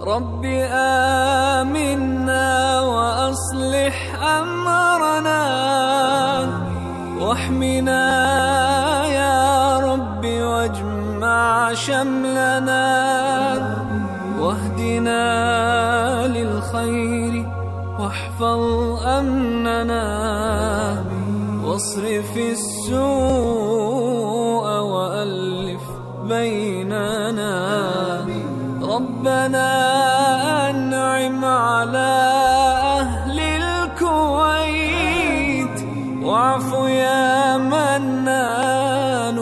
رب آمنا وأصلح أمرنا واحمنا يا رب واجمع شملنا واهدنا للخير واحفظ أمننا واصرف السوء وألف بيننا ربنا أنعم على أهل الكويت. واعف يا منان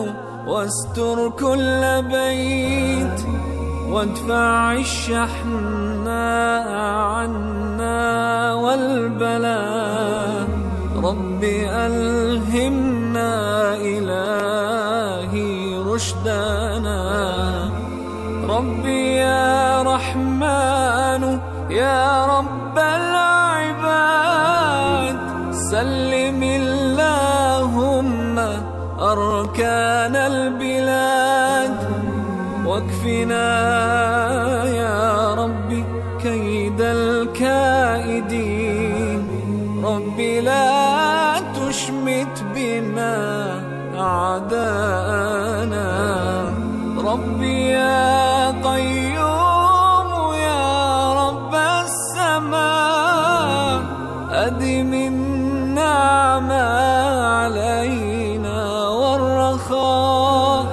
واستر كل بيت. وادفع الشحناء عنا والبلاء. رب ألهمنا إلهي رشدنا ربي يا رحمن يا رب العباد سلم اللهم أركان البلاد. واكفنا يا ربي كيد الكائدين. ربي لا تشمت بنا أعداءنا. ربي يا أدم النعمة علينا والرخاء.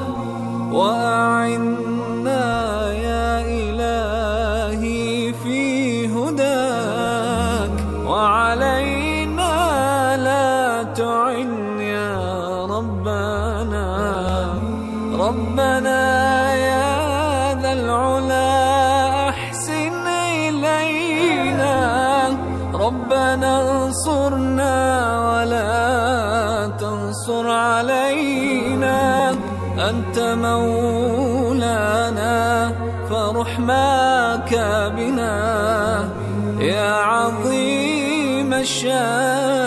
وأعنا يا إلهي في هداك. وعلينا لا تعن يا ربنا. ربنا يا ذا العلا أنت مولانا فرحماك بنا يا عظيم الشأن.